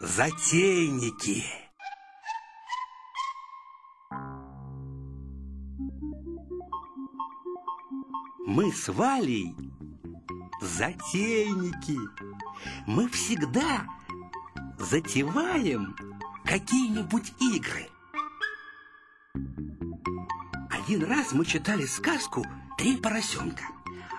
Затейники. Мы с Валей затейники. Мы всегда затеваем какие-нибудь игры. Один раз мы читали сказку «Три поросенка»,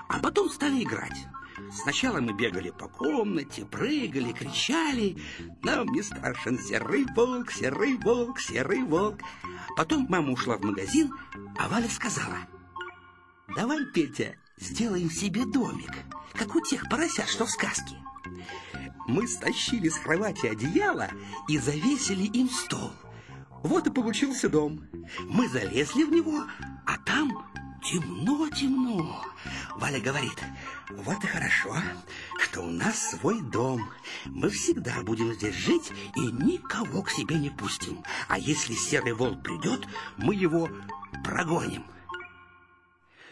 а потом стали играть. Сначала мы бегали по комнате, прыгали, кричали. Нам не страшен серый волк, серый волк, серый волк. Потом мама ушла в магазин, а Валя сказала, «Давай, Петя, сделаем себе домик, как у тех поросят, что в сказке». Мы стащили с кровати одеяло и завесили им стол. Вот и получился дом. Мы залезли в него, а там темно-темно. Валя говорит, вот и хорошо, что у нас свой дом. Мы всегда будем здесь жить и никого к себе не пустим. А если серый волк придет, мы его прогоним.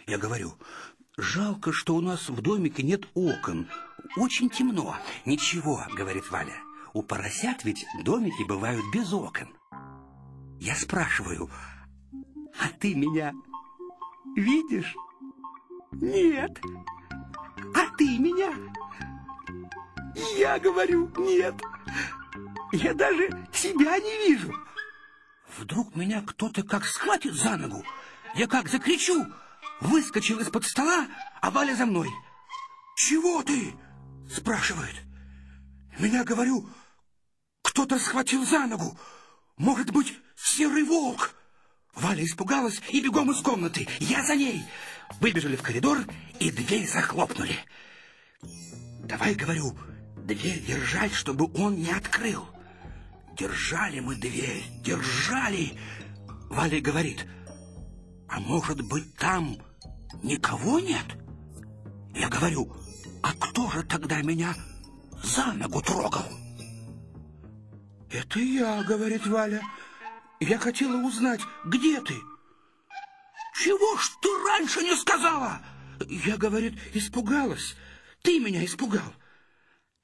Я говорю, жалко, что у нас в домике нет окон. Очень темно. Ничего, говорит Валя. У поросят ведь домики бывают без окон. Я спрашиваю, а ты меня видишь? Нет. А ты меня? Я говорю, нет. Я даже себя не вижу. Вдруг меня кто-то как схватит за ногу. Я как закричу, выскочил из-под стола, а Валя за мной. «Чего ты?» — спрашивает. Меня, говорю, кто-то схватил за ногу. Может быть, серый волк? Валя испугалась и бегом из комнаты. Я за ней. Выбежали в коридор и дверь захлопнули. Давай, говорю, дверь держать, чтобы он не открыл. Держали мы дверь, держали. Валя говорит, а может быть там никого нет? Я говорю, а кто же тогда меня за ногу трогал? Это я, говорит Валя. Я хотела узнать, где ты? Чего ж ты раньше не сказала? Я, говорит, испугалась. Ты меня испугал.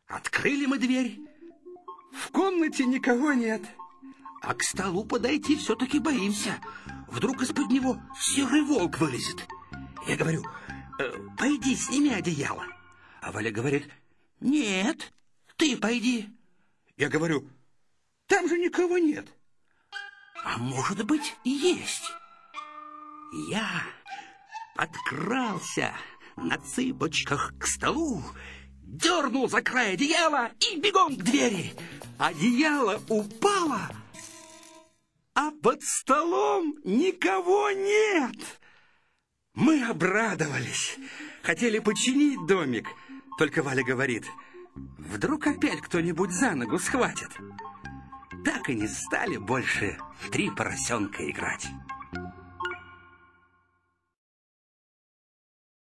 Открыли мы дверь. В комнате никого нет. А к столу подойти все-таки боимся. Вдруг из-под него серый волк вылезет. Я говорю, «Э, пойди сними одеяло. А Валя говорит, нет, ты пойди. Я говорю, там же никого нет. А может быть, есть. Я подкрался на цыпочках к столу, дернул за край одеяла и бегом к двери. Одеяло упало, а под столом никого нет. Мы обрадовались, хотели починить домик. Только Валя говорит, вдруг опять кто-нибудь за ногу схватит. Так и не стали больше в три поросенка играть.